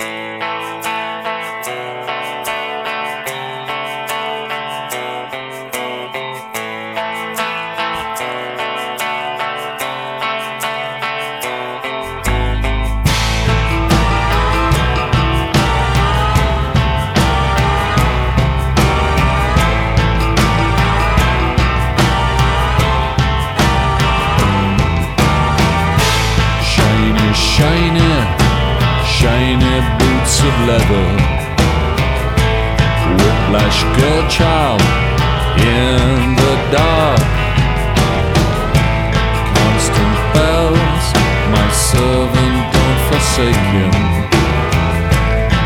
Shiny, boots of leather. Whiplash girl child in the dark. Constant bells, my servant, don't forsake him.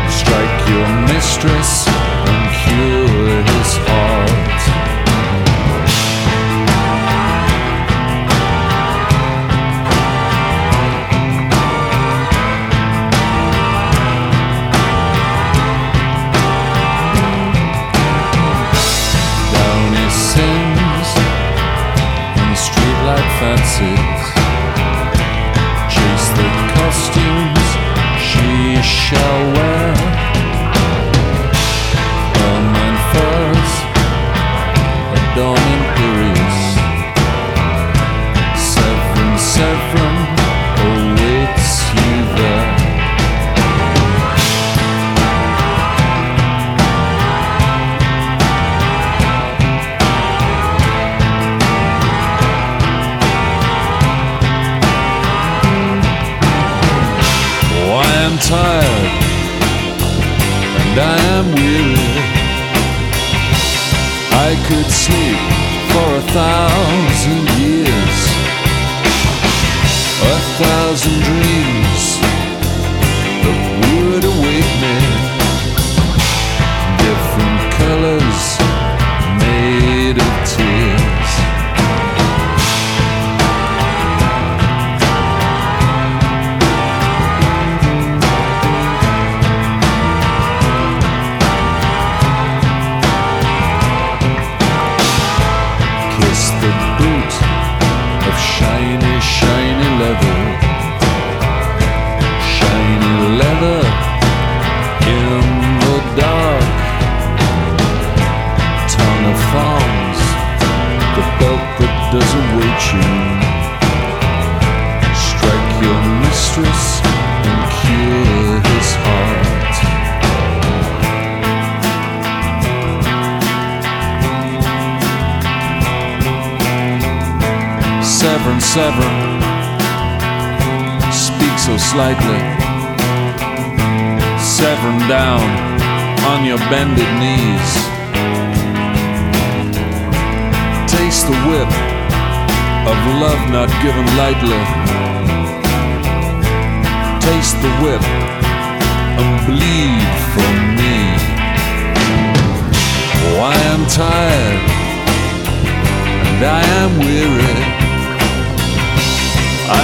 Strike your mistress and cure and I am weary. I could sleep for a thousand Strike your mistress and cure his heart. Severin, Severin, speak so slightly. Severin down on your bended knees. Taste the whip of love not given lightly. Taste the whip and bleed for me. Oh, I am tired and I am weary.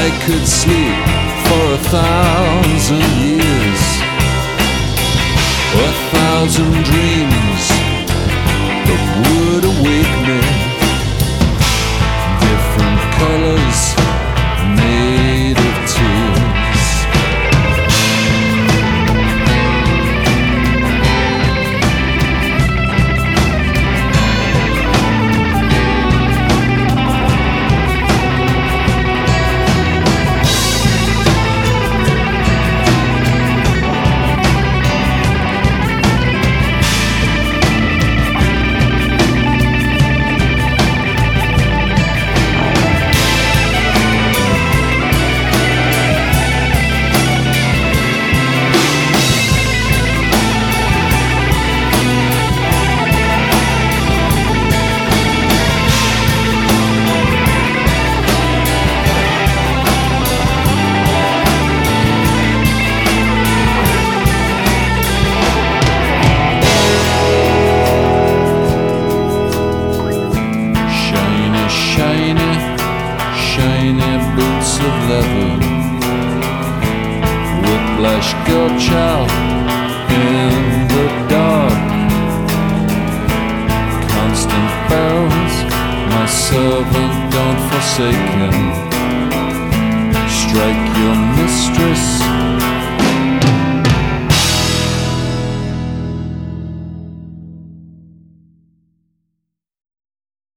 I could sleep for a thousand years, a thousand dreams of leather. Whiplash girl child in the dark. Constant bells, my servant, don't forsake him. Strike your mistress